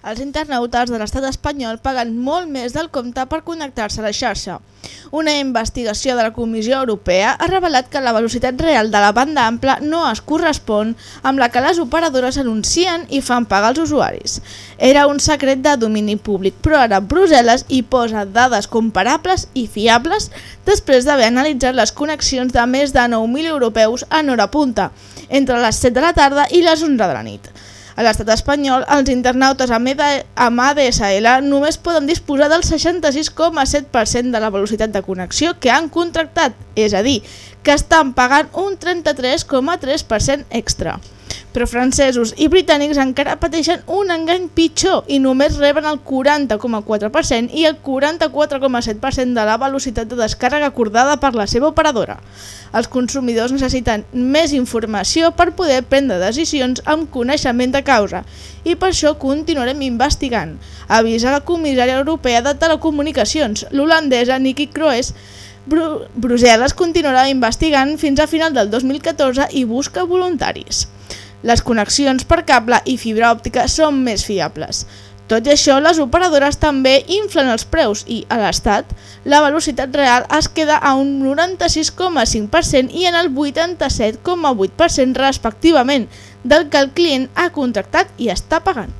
Els internautes de l'estat espanyol paguen molt més del compte per connectar-se a la xarxa. Una investigació de la Comissió Europea ha revelat que la velocitat real de la banda ampla no es correspon amb la que les operadores anuncien i fan pagar als usuaris. Era un secret de domini públic, però ara Brussel·les hi posa dades comparables i fiables després d'haver analitzat les connexions de més de 9.000 europeus en hora punta, entre les 7 de la tarda i les 11 de la nit. A l'estat espanyol, els internautes amb amb ADSL només poden disposar del 66,7% de la velocitat de connexió que han contractat, és a dir, que estan pagant un 33,3% extra. Però francesos i britànics encara pateixen un engany pitjor i només reben el 40,4% i el 44,7% de la velocitat de descàrrega acordada per la seva operadora. Els consumidors necessiten més informació per poder prendre decisions amb coneixement de causa i per això continuarem investigant, avisa la comissària europea de telecomunicacions, l'holandesa Niki Kroes, Bru Brussel·les continuarà investigant fins a final del 2014 i busca voluntaris. Les connexions per cable i fibra òptica són més fiables. Tot i això, les operadores també inflen els preus i, a l'Estat, la velocitat real es queda a un 96,5% i en el 87,8% respectivament del que el client ha contractat i està pagant.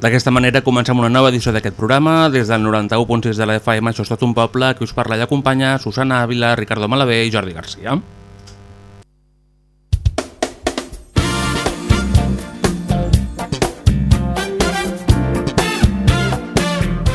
D'aquesta manera comencem una nova edició d'aquest programa. Des del 91.6 de la FM, això és tot un poble, que us parla i acompanya Susana Ávila, Ricardo Malavé i Jordi Garcia.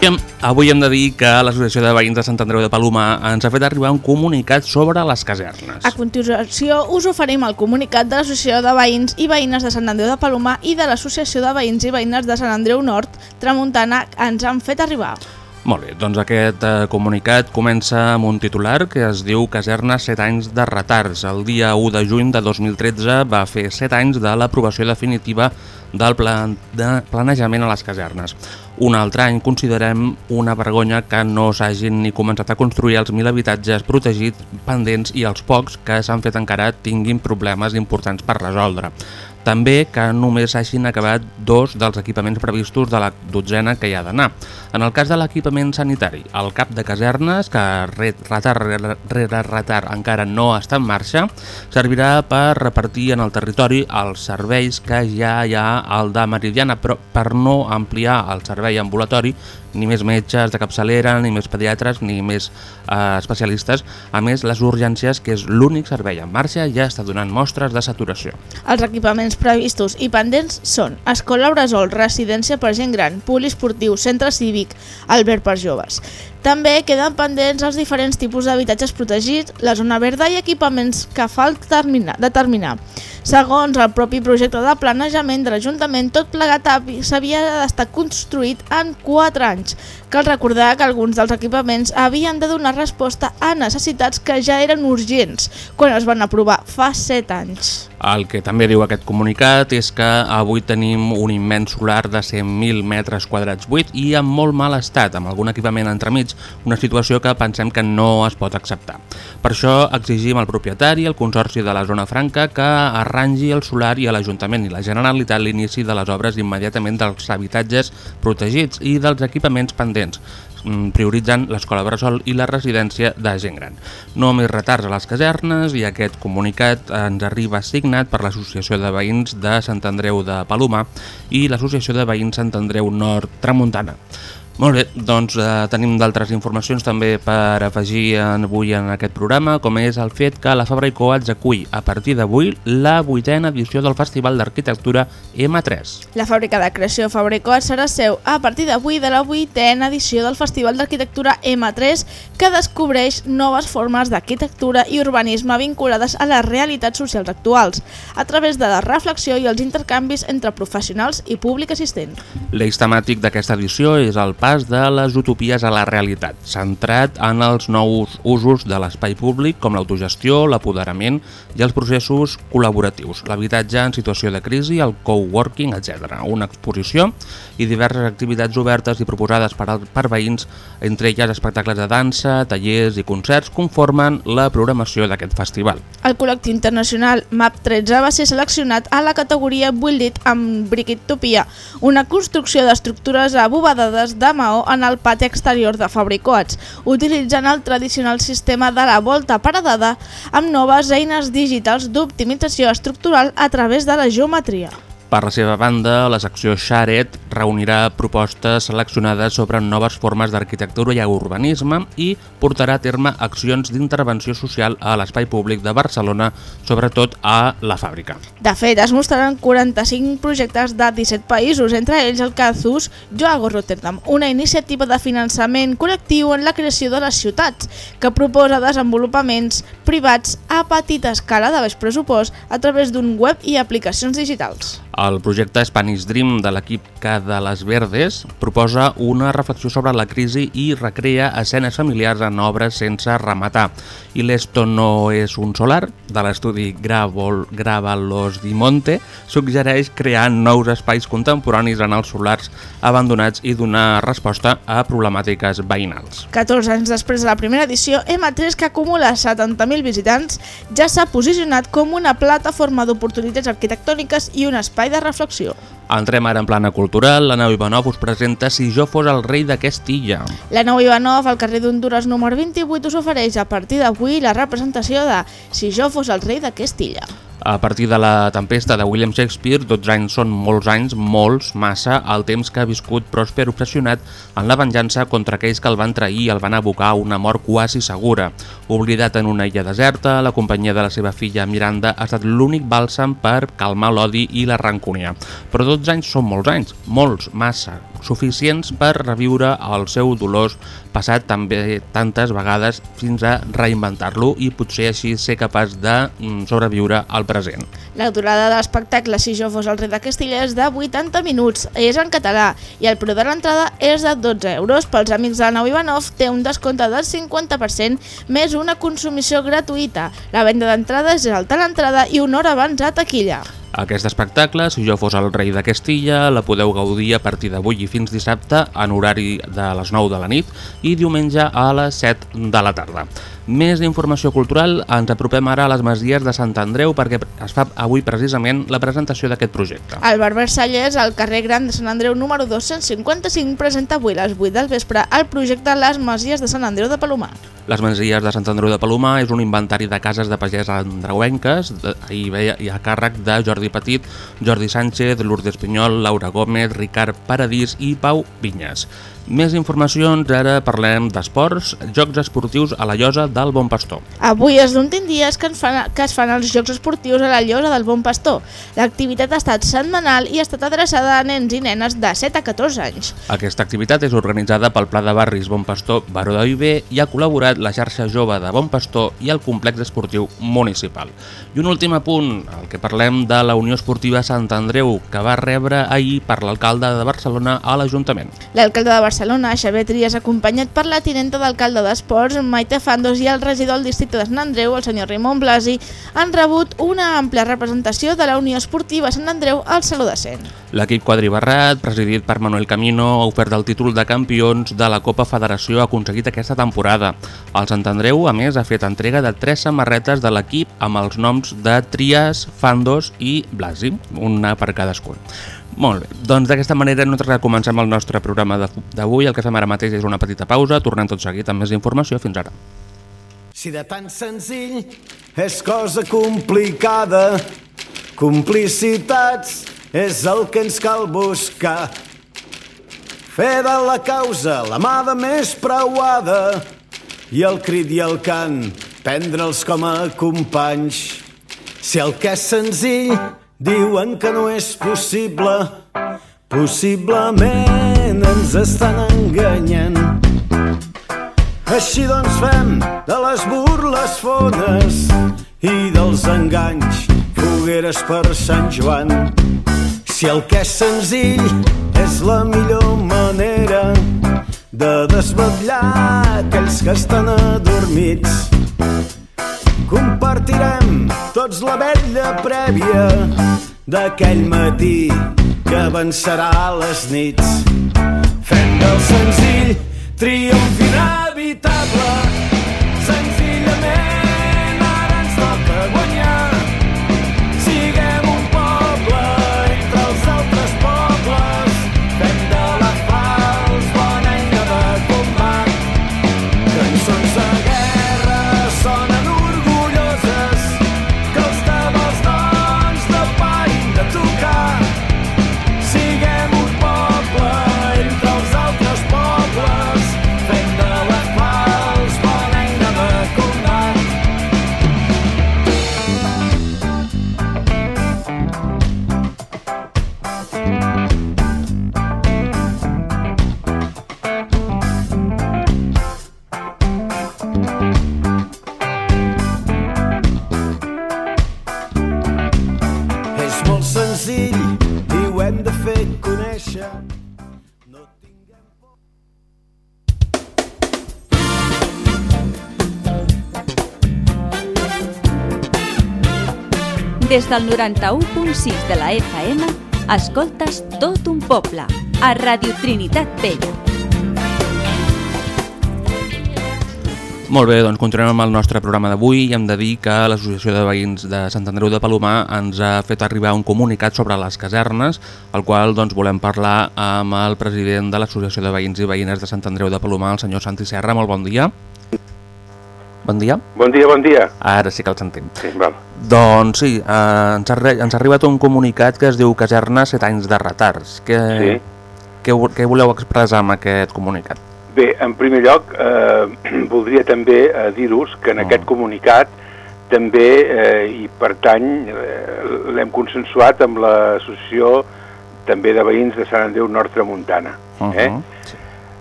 I Avui hem de dir que l'Associació de Veïns de Sant Andreu de Palomar ens ha fet arribar un comunicat sobre les casernes. A continuació us oferim el comunicat de l'Associació de Veïns i Veïnes de Sant Andreu de Palomar i de l'Associació de Veïns i Veïnes de Sant Andreu Nord, Tramuntana, ens han fet arribar. Molt bé, doncs aquest eh, comunicat comença amb un titular que es diu Caserna 7 anys de retards. El dia 1 de juny de 2013 va fer 7 anys de l'aprovació definitiva del plan de planejament a les casernes. Un altre any considerem una vergonya que no s'hagin ni començat a construir els 1.000 habitatges protegits pendents i els pocs que s'han fet encara tinguin problemes importants per resoldre. També que només s'hagin acabat dos dels equipaments previstos de la dotzena que hi ha d'anar. En el cas de l'equipament sanitari, el cap de casernes, que ret- retard rere rere retard encara no està en marxa, servirà per repartir en el territori els serveis que ja hi ha al de Meridiana, però per no ampliar el servei ambulatori, ni més metges de capçalera, ni més pediatres, ni més eh, especialistes. A més, les urgències, que és l'únic servei en marxa, ja està donant mostres de saturació. Els equipaments previstos i pendents són Escola Bressol, Residència per gent gran, Poliesportiu, Centre Cívic, Albert per joves. També queden pendents els diferents tipus d'habitatges protegits, la zona verda i equipaments que terminar, determinar. Segons el propi projecte de planejament de l'Ajuntament, tot plegat havi- s'havia d'estar construït en 4 anys. Cal recordar que alguns dels equipaments havien de donar resposta a necessitats que ja eren urgents quan es van aprovar fa 7 anys. El que també diu aquest comunicat és que avui tenim un immens solar de 100.000 metres quadrats buit i en molt mal estat, amb algun equipament entremig, una situació que pensem que no es pot acceptar. Per això exigim al propietari, el Consorci de la Zona Franca, que arrangi el solar i a l'Ajuntament i la Generalitat l'inici de les obres immediatament dels habitatges protegits i dels equipaments pendents prioritzant l'escola Bressol i la residència de gent gran. No més retards a les casernes i aquest comunicat ens arriba signat per l'Associació de Veïns de Sant Andreu de Palomar i l'Associació de Veïns Sant Andreu Nord Tramuntana. Molt bé, doncs eh, tenim d'altres informacions també per afegir en, avui en aquest programa, com és el fet que la Fabra i Coats acull a partir d'avui la vuitena edició del Festival d'Arquitectura M3. La fàbrica de creació Fabra i Coats serà seu a partir d'avui de la vuitena edició del Festival d'Arquitectura M3 que descobreix noves formes d'arquitectura i urbanisme vinculades a les realitats socials actuals a través de la reflexió i els intercanvis entre professionals i públic assistent. L'eix temàtic d'aquesta edició és el pas de les utopies a la realitat, centrat en els nous usos de l'espai públic com l'autogestió, l'apoderament i els processos col·laboratius, l'habitatge en situació de crisi, el coworking, etc. Una exposició i diverses activitats obertes i proposades per, per veïns, entre elles espectacles de dansa, tallers i concerts, conformen la programació d'aquest festival. El col·lectiu internacional MAP13 va ser seleccionat a la categoria Build It amb Briquitopia, una construcció d'estructures abovadades de maó en el pati exterior de Fabricoats, utilitzant el tradicional sistema de la volta paredada amb noves eines digitals d'optimització estructural a través de la geometria. Per la seva banda, la secció Xaret reunirà propostes seleccionades sobre noves formes d'arquitectura i urbanisme i portarà a terme accions d'intervenció social a l'espai públic de Barcelona, sobretot a la fàbrica. De fet, es mostraran 45 projectes de 17 països, entre ells el Cazus Joago Rotterdam, una iniciativa de finançament col·lectiu en la creació de les ciutats, que proposa desenvolupaments privats a petita escala de baix pressupost a través d'un web i aplicacions digitals. El projecte Spanish Dream de l'equip Cada les Verdes proposa una reflexió sobre la crisi i recrea escenes familiars en obres sense rematar. I l'Esto no és un solar, de l'estudi Gravalos di Monte, suggereix crear nous espais contemporanis en els solars abandonats i donar resposta a problemàtiques veïnals. 14 anys després de la primera edició, M3, que acumula 70.000 visitants, ja s'ha posicionat com una plataforma d'oportunitats arquitectòniques i un espai de reflexió. Entrem ara en plana cultural. La Nau Ivanov us presenta Si jo fos el rei d'aquesta illa. La Nou Ivanov, al carrer d'Honduras número 28, us ofereix a partir d'avui la representació de Si jo fos el rei d'aquesta illa. A partir de la tempesta de William Shakespeare, 12 anys són molts anys, molts, massa, el temps que ha viscut Pròsper obsessionat en la venjança contra aquells que el van trair i el van abocar a una mort quasi segura. Oblidat en una illa deserta, la companyia de la seva filla Miranda ha estat l'únic bàlsam per calmar l'odi i la rancúnia. Però 12 anys són molts anys, molts, massa, suficients per reviure el seu dolós passat també tantes vegades fins a reinventar-lo i potser així ser capaç de mm, sobreviure al present. La durada de l'espectacle Si jo fos el rei de Castilla és de 80 minuts, és en català i el preu de l'entrada és de 12 euros. Pels amics de Nou Ivanov té un descompte del 50% més una consumició gratuïta. La venda d'entrades és alta l'entrada i una hora abans a taquilla. Aquest espectacle, si jo fos el rei de Castilla, la podeu gaudir a partir d'avui i fins dissabte en horari de les 9 de la nit i diumenge a les 7 de la tarda. Més informació cultural, ens apropem ara a les Masies de Sant Andreu perquè es fa avui precisament la presentació d'aquest projecte. El Bar Versalles, al carrer Gran de Sant Andreu número 255, presenta avui a les 8 del vespre el projecte Les Masies de Sant Andreu de Palomar. Les Masies de Sant Andreu de Palomar és un inventari de cases de pagès andreuenques i, ve- a càrrec de Jordi Petit, Jordi Sánchez, Lourdes Pinyol, Laura Gómez, Ricard Paradís i Pau Vinyes. Més informacions, ara parlem d'esports, jocs esportius a la llosa del Bon Pastor. Avui és l'últim dia que, es fan, que es fan els Jocs Esportius a la Llosa del Bon Pastor. L'activitat ha estat setmanal i ha estat adreçada a nens i nenes de 7 a 14 anys. Aquesta activitat és organitzada pel Pla de Barris Bon Pastor Baró de Viver i ha col·laborat la xarxa jove de Bon Pastor i el complex esportiu municipal. I un últim apunt, el que parlem de la Unió Esportiva Sant Andreu, que va rebre ahir per l'alcalde de Barcelona a l'Ajuntament. L'alcalde de Barcelona Barcelona, Xavier Trias, acompanyat per la tinenta d'alcalde d'Esports, Maite Fandos, i el regidor del districte de Sant Andreu, el senyor Raimon Blasi, han rebut una àmplia representació de la Unió Esportiva Sant Andreu al Saló de Cent. L'equip quadribarrat, presidit per Manuel Camino, ha ofert el títol de campions de la Copa Federació aconseguit aquesta temporada. El Sant Andreu, a més, ha fet entrega de tres samarretes de l'equip amb els noms de Trias, Fandos i Blasi, una per cadascun. Molt bé, doncs d'aquesta manera nosaltres comencem el nostre programa d'avui. El que fem ara mateix és una petita pausa, tornem tot seguit amb més informació. Fins ara. Si de tan senzill és cosa complicada, complicitats és el que ens cal buscar. Fer de la causa la mà de més preuada i el crit i el cant prendre'ls com a companys. Si el que és senzill diuen que no és possible, possiblement ens estan enganyant. Així doncs fem de les burles fones i dels enganys fogueres per Sant Joan. Si el que és senzill és la millor manera de desvetllar aquells que estan adormits, compartirem tots la vella prèvia d'aquell matí que avançarà a les nits. Fem del senzill triomf inevitable. Des del 91.6 de la FM, escoltes tot un poble, a Radio Trinitat Vella. Molt bé, doncs continuem amb el nostre programa d'avui i hem de dir que l'Associació de Veïns de Sant Andreu de Palomar ens ha fet arribar un comunicat sobre les casernes, el qual doncs, volem parlar amb el president de l'Associació de Veïns i Veïnes de Sant Andreu de Palomar, el senyor Santi Serra. Molt bon dia. Bon dia. Bon dia, bon dia. Ara sí que el sentim. Sí, val. Doncs sí, eh, ens, ha, ens ha arribat un comunicat que es diu Caserna 7 anys de retards. Què, Sí. què, què voleu expressar amb aquest comunicat? Bé, en primer lloc, eh, voldria també eh, dir-vos que en Mm. aquest comunicat també, eh, i per tant, eh, l'hem consensuat amb l'associació també de veïns de Sant Andreu Nord Tramuntana. Uh Eh?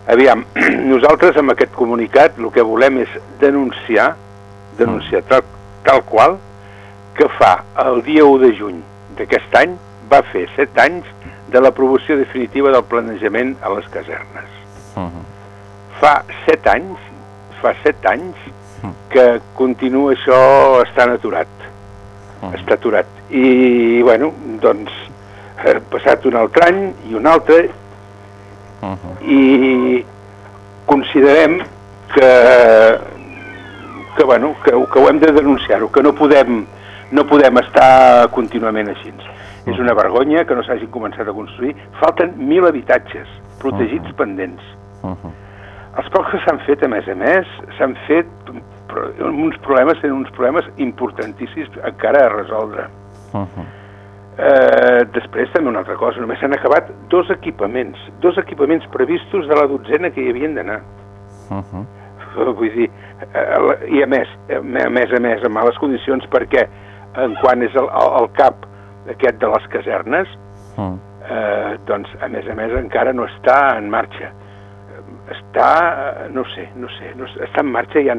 -huh. Aviam, nosaltres amb aquest comunicat el que volem és denunciar, denunciar tal, tal qual, que fa el dia 1 de juny d'aquest any va fer 7 anys de l'aprovació definitiva del planejament a les casernes. Uh -huh. Fa 7 anys, fa 7 anys que continua això estant aturat. Està aturat. I, bueno, doncs, ha passat un altre any i un altre Uh -huh. i considerem que, que, bueno, que, que ho hem de denunciar-ho, que no podem, no podem estar contínuament així. És una vergonya que no s'hagin començat a construir. Falten mil habitatges protegits pendents. Uh -huh. Els pocs que s'han fet, a més a més, s'han fet uns problemes, tenen uns problemes importantíssims encara a resoldre. Uh -huh. Eh, després també una altra cosa, només s'han acabat dos equipaments, dos equipaments previstos de la dotzena que hi havien d'anar. Uh -huh. Vull dir, eh, i a més, a més a més, en males condicions, perquè en quan és el, el, el cap aquest de les casernes, Uh -huh. eh, doncs, a més a més, encara no està en marxa. Està, eh, no sé, no sé, no sé està en marxa, hi ha,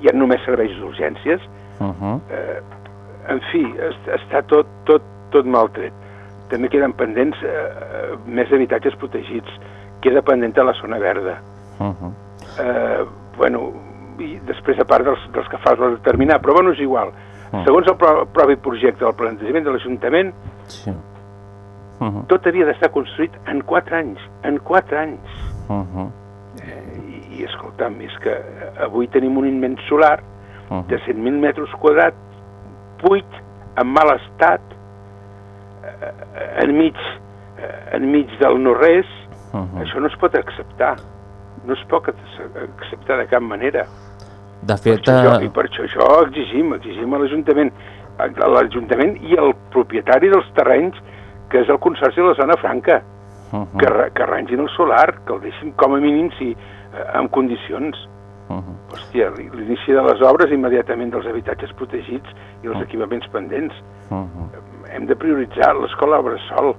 hi ha només serveis d'urgències, Uh -huh. eh, en fi, es- està tot, tot, tot maltret. També queden pendents eh, eh, més habitatges protegits, queda pendent a la zona verda. Uh -huh. Eh, bueno, i després a part dels, dels que fas l'has de terminar, però bueno, és igual. Mm. Segons el pro propi projecte del plantejament de l'Ajuntament, Sí. Uh -huh. tot havia d'estar construït en 4 anys, en 4 anys. Uh -huh. I, i escolta'm, és que eh, avui tenim un immens solar Uh -huh. de 100.000 metres quadrats, buit, en mal estat, eh, enmig, eh, enmig del no-res, Uh -huh. això no es pot acceptar. No es pot acceptar de cap manera. De Per fet, això, jo, I eh, per això, això exigim, exigim a l'Ajuntament, a l'Ajuntament i al propietari dels terrenys, que és el Consorci de la Zona Franca, uh -huh. que, que arrangin el solar, que el deixin com a mínim si, eh, en condicions. Uh -huh. Hòstia, l'inici de les obres immediatament dels habitatges protegits i els equipaments pendents. Uh -huh. Hem de prioritzar l'escola Bressol,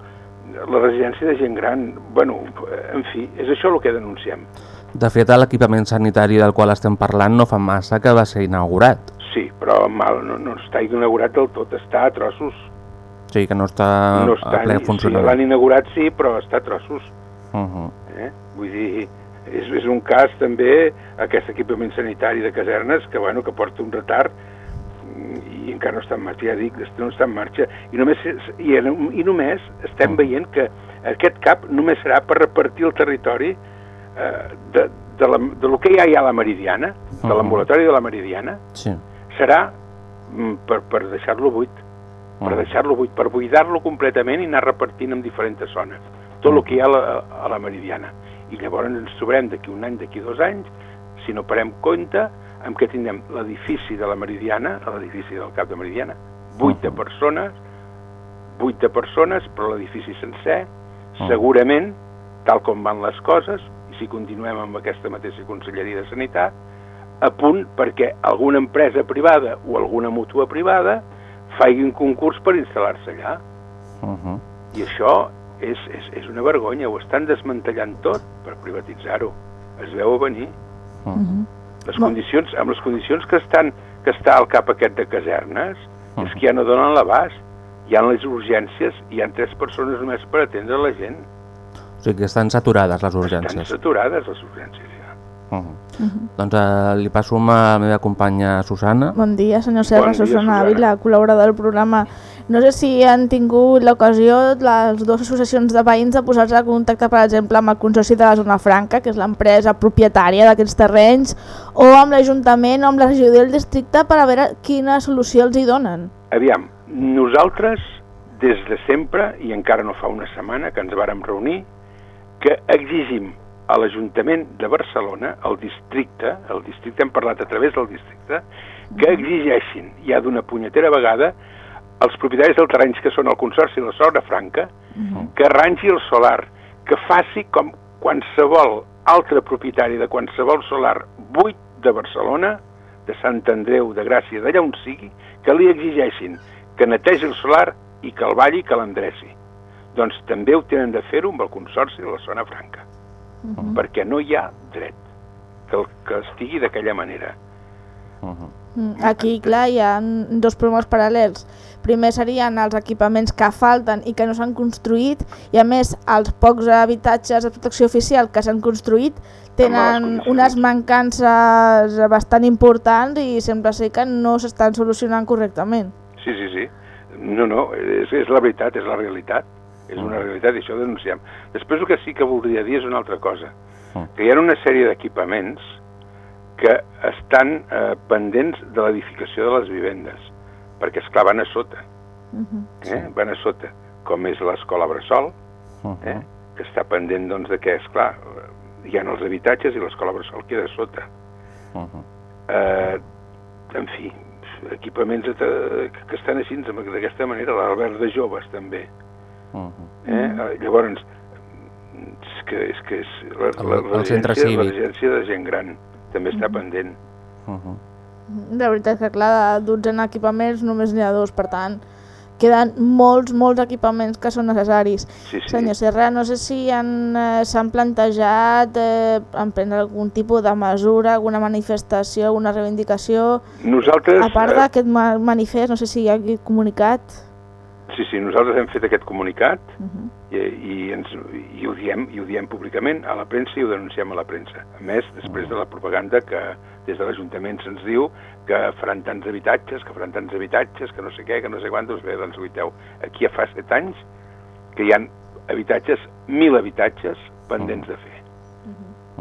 la residència de gent gran, bueno, en fi, és això el que denunciem. De fet, l'equipament sanitari del qual estem parlant no fa massa que va ser inaugurat. Sí, però mal, no, no està inaugurat del tot, està a trossos. Sigui que no està, no a està ple ni, sí, funcionament. l'han inaugurat sí, però està a trossos. Uh -huh. Eh? Vull dir, és, és un cas també aquest equipament sanitari de casernes que, bueno, que porta un retard i encara no està en marxa, ja dic, no està en marxa. I només, és- i, i només estem Mm. veient que aquest CAP només serà per repartir el territori eh, de, de, la, de lo que ja hi ha a la Meridiana, de Mhm. l'ambulatori de la Meridiana, Sí. serà mm, per, per deixar-lo buit, per deixar-lo buit, per buidar-lo completament i anar repartint en diferents zones, tot el que hi ha a la, a la Meridiana. I llavors ens trobarem d'aquí un any, d'aquí dos anys, si no parem compte, amb què tindrem l'edifici de la Meridiana, l'edifici del cap de Meridiana, buit de persones, buit de persones, però l'edifici sencer, Mhm. segurament, tal com van les coses, i si continuem amb aquesta mateixa Conselleria de Sanitat, a punt perquè alguna empresa privada o alguna mútua privada faci un concurs per instal·lar-se allà. Uh -huh. I això és, és, és una vergonya, ho estan desmantellant tot per privatitzar-ho. Es veu a venir. Uh -huh. Les condicions, amb les condicions que estan que està al cap aquest de casernes, és Mhm. que ja no donen l'abast. Hi ha les urgències i hi ha tres persones només per atendre la gent. O sigui que estan saturades les Estan urgències. saturades les urgències ja. Uh -huh. Doncs eh, li passo amb la meva companya Susana. Bon dia, senyor Serra, Bon dia, Susana Susana. Ávila, col·laborador del programa. No sé si han tingut l'ocasió les dues associacions de veïns de posar-se en contacte, per exemple, amb el Consorci de la Zona Franca, que és l'empresa propietària d'aquests terrenys, o amb l'Ajuntament o amb la regió del districte per a veure quina solució els hi donen. Aviam, nosaltres, des de sempre, i encara no fa una setmana que ens vàrem reunir, que exigim a l'Ajuntament de Barcelona, al districte, el districte hem parlat a través del districte, que exigeixin ja d'una punyetera vegada als propietaris dels terrenys que són el Consorci de la Sora Franca, que arrangi el solar, que faci com qualsevol altre propietari de qualsevol solar buit de Barcelona, de Sant Andreu, de Gràcia, d'allà on sigui, que li exigeixin que netegi el solar i que el balli i que l'endreci. Doncs també ho tenen de fer-ho amb el Consorci de la Zona Franca, perquè no hi ha dret que, el, que estigui d'aquella manera. Uh -huh. Mm, Aquí, clar, hi ha dos problemes paral·lels. Primer serien els equipaments que falten i que no s'han construït i a més els pocs habitatges de protecció oficial que s'han construït tenen unes mancances bastant importants i sembla ser que no s'estan solucionant correctament. Sí, sí, sí. No, no, és, és la veritat, és la realitat. És una realitat i això ho denunciem. Després el que sí que voldria dir és una altra cosa. Mm. Que hi ha una sèrie d'equipaments que estan eh, pendents de l'edificació de les vivendes, perquè, esclar, van a sota. Eh? Van a sota, com és l'escola Bressol, Uh eh? que està pendent doncs, de que, esclar, eh, hi ha els habitatges i l'escola Bressol queda a sota. -huh. Eh, en fi, equipaments de, que estan així d'aquesta manera, l'Albert de Joves també. Uh -huh. Eh? Eh, Llavors, és que és, que és la, El- la, el centre residència, la cívic. residència de gent gran també està pendent. Uh -huh. La veritat és que, clar, de 12 equipaments només n'hi ha dos, per tant, queden molts, molts equipaments que són necessaris. Sí, sí. Senyor Serra, no sé si han, eh, s'han plantejat eh, emprendre algun tipus de mesura, alguna manifestació, alguna reivindicació, Nosaltres... a part eh, d'aquest ma manifest, no sé si hi ha comunicat. Sí, sí, nosaltres hem fet aquest comunicat i, i, ens, i, ho diem, i ho diem públicament a la premsa i ho denunciem a la premsa. A més, després de la propaganda que des de l'Ajuntament se'ns diu que faran tants habitatges, que faran tants habitatges, que no sé què, que no sé quant, doncs bé, doncs guiteu, aquí ja fa set anys que hi han habitatges, mil habitatges pendents de fer.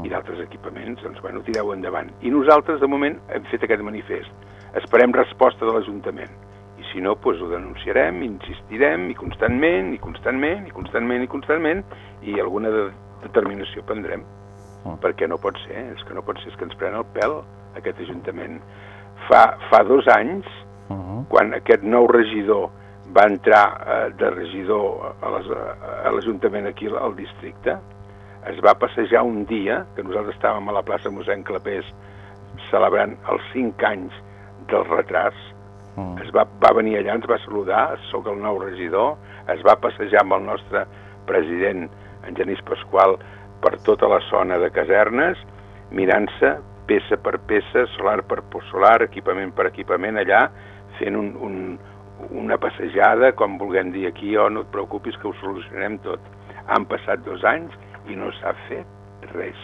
I d'altres equipaments, doncs, bueno, tireu endavant. I nosaltres, de moment, hem fet aquest manifest. Esperem resposta de l'Ajuntament. Si no, doncs ho denunciarem, insistirem, i constantment, i constantment, i constantment, i constantment, i alguna de determinació prendrem. Perquè no pot ser, és que no pot ser, és que ens pren el pèl aquest Ajuntament. Fa, fa dos anys, quan aquest nou regidor va entrar eh, de regidor a l'Ajuntament aquí al districte, es va passejar un dia, que nosaltres estàvem a la plaça mossèn Clapés celebrant els 5 anys del retras, es va, va venir allà, ens va saludar, sóc el nou regidor, es va passejar amb el nostre president, en Genís Pasqual, per tota la zona de casernes, mirant-se peça per peça, solar per solar, equipament per equipament, allà, fent un, un, una passejada, com vulguem dir aquí, oh, no et preocupis que ho solucionarem tot. Han passat dos anys i no s'ha fet res.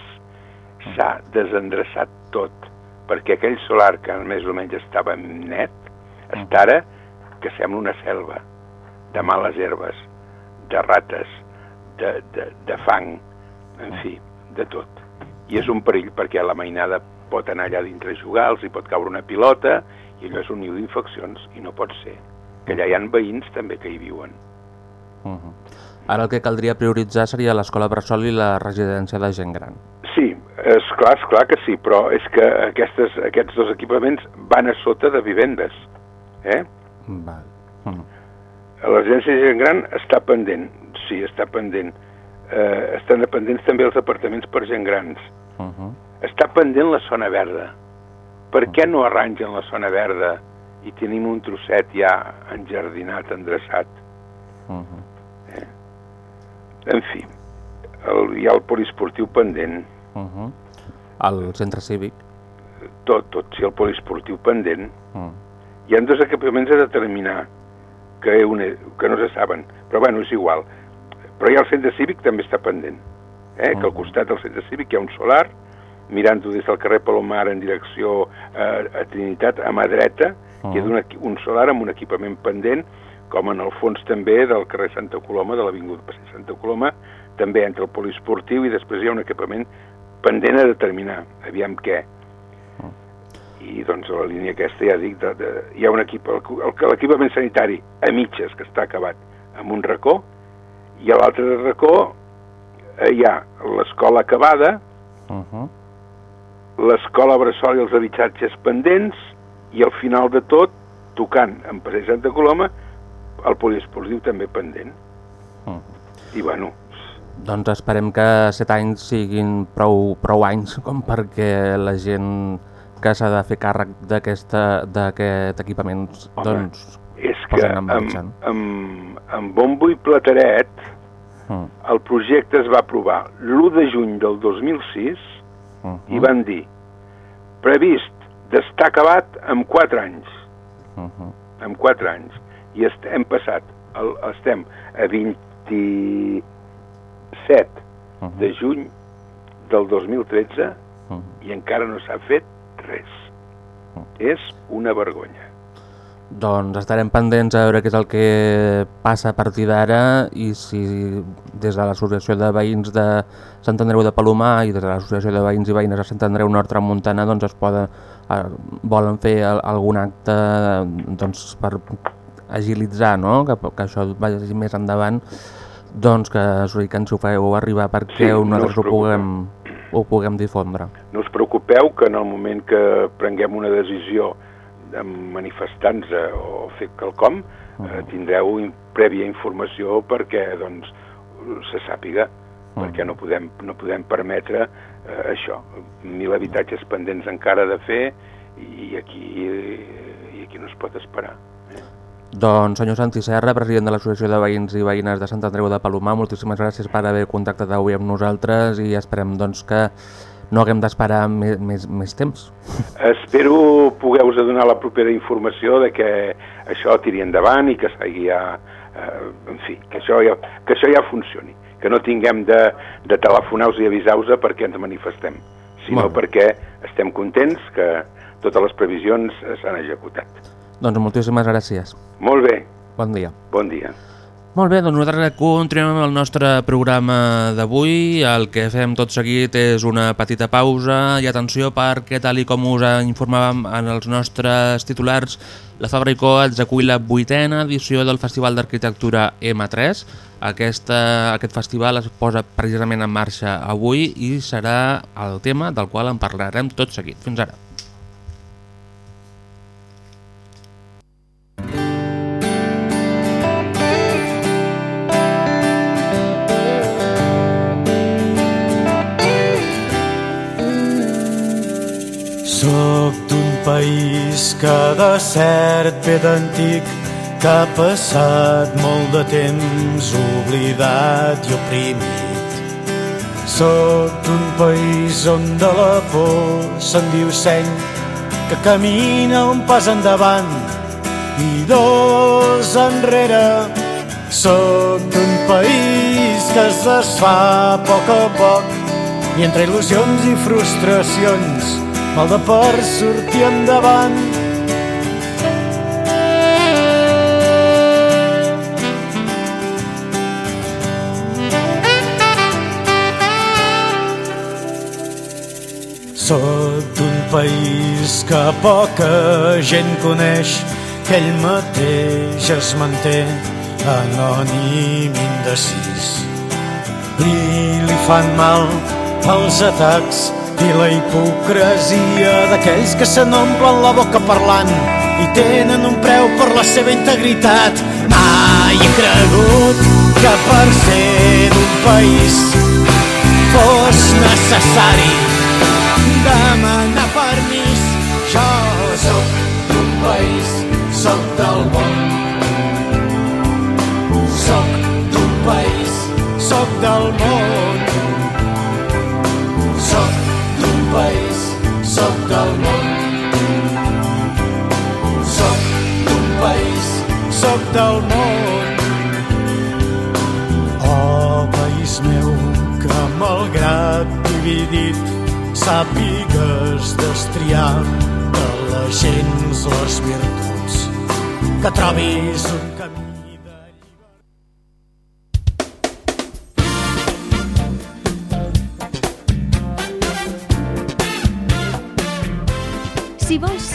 S'ha desendreçat tot, perquè aquell solar que més o menys estava net, està ara que sembla una selva de males herbes, de rates, de, de, de fang, en fi, de tot. I és un perill perquè la mainada pot anar allà dintre a jugar, els hi pot caure una pilota, i allò és un niu d'infeccions, i no pot ser. Que allà hi ha veïns també que hi viuen. Uh Ara el que caldria prioritzar seria l'escola bressol i la residència de gent gran. Sí, és clar, és clar que sí, però és que aquestes, aquests dos equipaments van a sota de vivendes. Eh? Val. Uh La residència de gent gran està pendent, sí, està pendent. Eh, estan pendents també els apartaments per gent grans. -huh. Està pendent la zona verda. Per què no arrangen la zona verda i tenim un trosset ja enjardinat, endreçat? Uh -huh. En fi, el, hi ha el poliesportiu pendent, Uh -huh. El centre cívic. tot, tot, si el poliesportiu pendent, Uh hi ha dos equipaments a determinar que, una, que no se saben, però bueno, és igual. Però ja el centre cívic també està pendent, eh? que al costat del centre cívic hi ha un solar, mirant-ho des del carrer Palomar en direcció eh, a Trinitat, a mà dreta, hi ha un, equi- un solar amb un equipament pendent, com en el fons també del carrer Santa Coloma, de l'Avinguda Passeig Santa Coloma, també entre el poliesportiu i després hi ha un equipament pendent a determinar, aviam què. I doncs a la línia aquesta ja dic, de, de, hi ha un equip, l'equipament sanitari a mitges que està acabat amb un racó i a l'altre racó eh, hi ha l'escola acabada, Uh -huh. l'escola Bressol i els habitatges pendents i al final de tot, tocant en Passeig Santa Coloma, el poliesportiu també pendent. Uh -huh. I bueno, Doncs esperem que set anys siguin prou, prou anys com perquè la gent que s'ha de fer càrrec d'aquest equipament Home, doncs, és que en amb, marxa. amb, amb bombo i plateret Uh el projecte es va aprovar l'1 de juny del 2006 -huh. i van dir previst d'estar acabat en 4 anys, Uh -huh. en 4 anys. I est hem passat, el, estem a 27 Uh -huh. de juny del 2013 Uh -huh. i encara no s'ha fet res. És una vergonya. Doncs estarem pendents a veure què és el que passa a partir d'ara i si des de l'Associació de Veïns de Sant Andreu de Palomar i des de l'Associació de Veïns i Veïnes de Sant Andreu Nord Tramuntana doncs es poden, eh, volen fer al- algun acte doncs, per agilitzar no? que, que això vagi més endavant doncs que, que ens ho feu arribar perquè Sí, no nosaltres us ho, puguem, ho puguem difondre. No us preocupeu que en el moment que prenguem una decisió de manifestar-nos o fer quelcom, eh, tindreu in- prèvia informació perquè doncs, se sàpiga, perquè no podem, no podem permetre eh, això, mil habitatges pendents encara de fer i aquí, i aquí no es pot esperar. Doncs senyor Santi Serra, president de l'Associació de Veïns i Veïnes de Sant Andreu de Palomar, moltíssimes gràcies per haver contactat avui amb nosaltres i esperem doncs, que no haguem d'esperar més, més, més temps. Espero poder-vos donar la propera informació de que això tiri endavant i que s'hagi ja eh, en fi, que això ja, que això ja funcioni, que no tinguem de, de telefonar-vos i avisar-vos perquè ens manifestem, sinó bé. perquè estem contents que totes les previsions eh, s'han executat. Doncs moltíssimes gràcies. Molt bé, Bon dia. bon dia. Molt bé, doncs nosaltres continuem amb el nostre programa d'avui. El que fem tot seguit és una petita pausa i atenció perquè, tal i com us informàvem en els nostres titulars, la Fabra i Coats acull la vuitena edició del Festival d'Arquitectura M3. Aquesta, aquest festival es posa precisament en marxa avui i serà el tema del qual en parlarem tot seguit. Fins ara. Soc d'un país que de cert ve d'antic, que ha passat molt de temps oblidat i oprimit. Soc d'un país on de la por se'n diu seny, que camina un pas endavant i dos enrere. Soc d'un país que es desfà a poc a poc i entre il·lusions i frustracions mal de per sortir endavant. Soc d'un país que poca gent coneix, que ell mateix es manté anònim indecis. I li fan mal els atacs i la hipocresia d'aquells que se n'omplen la boca parlant i tenen un preu per la seva integritat. Mai he cregut que per ser d'un país fos necessari demanar permís. Jo sóc d'un país, sóc del món. Sóc d'un país, sóc del món. Sóc del món. Oh, país meu, que malgrat dividit sàpigues destriar de la gens les virtuts, que trobis un camí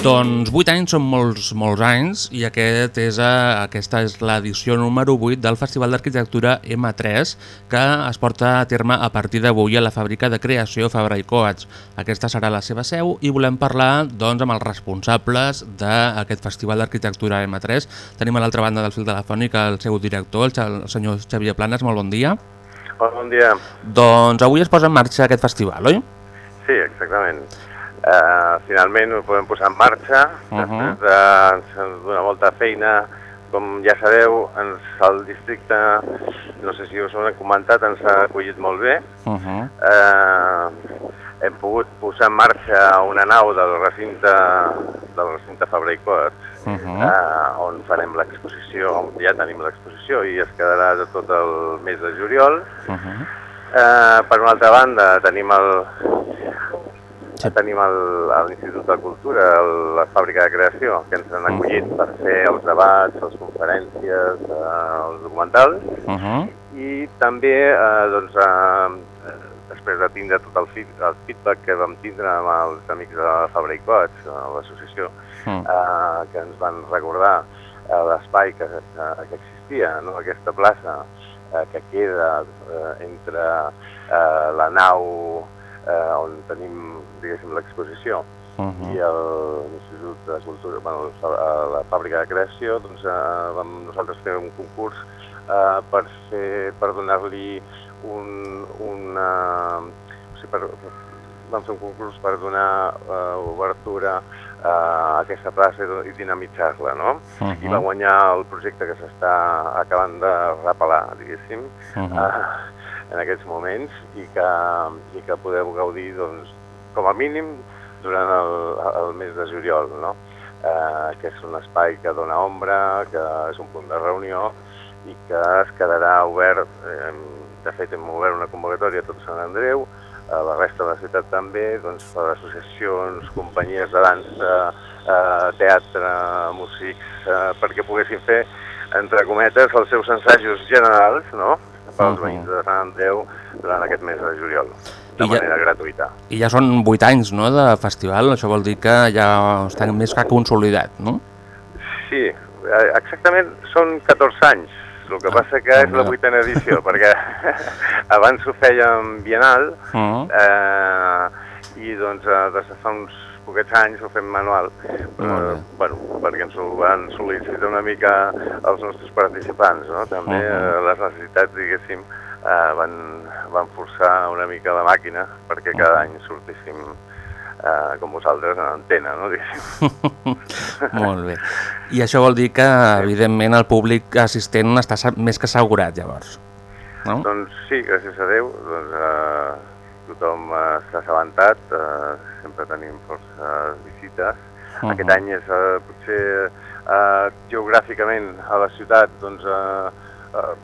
Doncs 8 anys són molts, molts anys i aquest és, a, aquesta és l'edició número 8 del Festival d'Arquitectura M3 que es porta a terme a partir d'avui a la fàbrica de creació Fabra i Coats. Aquesta serà la seva seu i volem parlar doncs, amb els responsables d'aquest Festival d'Arquitectura M3. Tenim a l'altra banda del fil telefònic el seu director, el senyor Xavier Planes. Molt bon dia. Hola, bon dia. Doncs avui es posa en marxa aquest festival, oi? Sí, exactament. Uh, finalment ho podem posar en marxa, Uh uh -huh. després d'una volta de feina, com ja sabeu, ens, el districte, no sé si us ho han comentat, ens ha acollit molt bé. Uh -huh. Uh, hem pogut posar en marxa una nau del recinte, del recinte Fabra i Coats, Uh uh, -huh. on farem l'exposició, ja tenim l'exposició i es quedarà de tot el mes de juliol. Uh -huh. Uh, per una altra banda, tenim el, Sí. tenim l'Institut de Cultura, el, la fàbrica de creació, que ens han acollit per fer els debats, les conferències, eh, els documentals, Uh -huh. i també, eh, doncs, eh, després de tindre tot el, feed, el feedback que vam tindre amb els amics de la Fabra i Coats, eh, l'associació, Mm. eh, que ens van recordar eh, l'espai que, que, que existia, no? aquesta plaça eh, que queda eh, entre eh, la nau eh, on tenim diguéssim l'exposició Uh i -huh. el- l'Institut de Cultura, bueno, la, la fàbrica de creació, doncs eh, vam nosaltres fer un concurs eh, per fer, per donar-li un, una, o sigui, per, vam fer un concurs per donar eh, obertura eh, a aquesta plaça i, i dinamitzar-la, no? Uh I va guanyar el projecte que s'està acabant de repelar, diguéssim. Uh -huh. Uh, en aquests moments i que, i que podeu gaudir, doncs, com a mínim, durant el, el mes de juliol, no? eh, que és un espai que dona ombra, que és un punt de reunió i que es quedarà obert, eh, de fet hem obert una convocatòria a tot Sant Andreu, a la resta de la ciutat també, doncs, per associacions, companyies de dansa, eh, teatre, músics, eh, perquè poguessin fer, entre cometes, els seus assajos generals, no?, pels Mhm. veïns de Sant Andreu durant aquest mes de juliol, de I ja- manera gratuïta. I ja són 8 anys no, de festival, això vol dir que ja està més que consolidat, no? Sí, eh, exactament són 14 anys. El que passa que és la vuitena edició, perquè abans ho fèiem bienal Uh eh, i doncs eh, des de fa uns poquets anys ho fem manual, eh, bueno, perquè ens ho van sol·licitar una mica els nostres participants, no? També eh, les necessitats, diguéssim, eh, van, van forçar una mica la màquina perquè cada any sortíssim eh, com vosaltres en antena, no? Molt bé. I això vol dir que, evidentment, el públic assistent està més que assegurat, llavors. No? Doncs sí, gràcies a Déu, doncs, eh, tothom eh, està assabentat, eh, sempre tenim forces visites. Mhm. Aquest any és eh, potser eh, geogràficament a la ciutat doncs, eh, eh,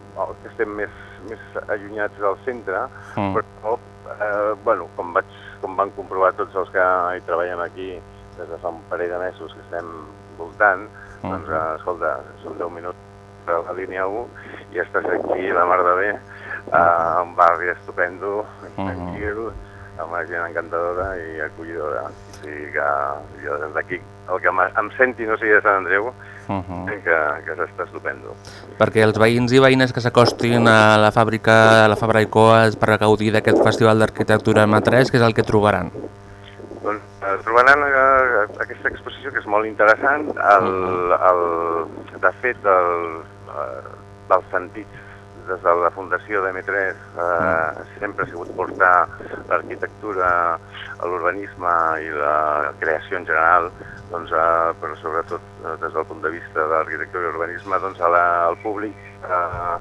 que estem més, més allunyats del centre, Mm. però eh, bueno, com, vaig, com van comprovar tots els que hi treballem aquí des de fa un parell de mesos que estem voltant, doncs eh, escolta, són 10 minuts de la línia 1 i estàs aquí la mar de bé, a un barri estupendo, tranquil, amb una gent encantadora i acollidora. O sigui que jo des d'aquí, el que em- em senti no sigui de Sant Andreu, Uh -huh. que, que s'està estupendo. Perquè els veïns i veïnes que s'acostin a la fàbrica, a la Fabra i Coas per gaudir d'aquest Festival d'Arquitectura M3, que és el que trobaran. Doncs eh, trobaran eh, aquesta exposició que és molt interessant. El, el, de fet, el, eh, dels sentits des de la fundació de M3 eh, sempre ha sigut portar l'arquitectura, l'urbanisme i la creació en general, doncs, eh, però sobretot eh, des del punt de vista de l'arquitectura i urbanisme, doncs, a la, al públic eh,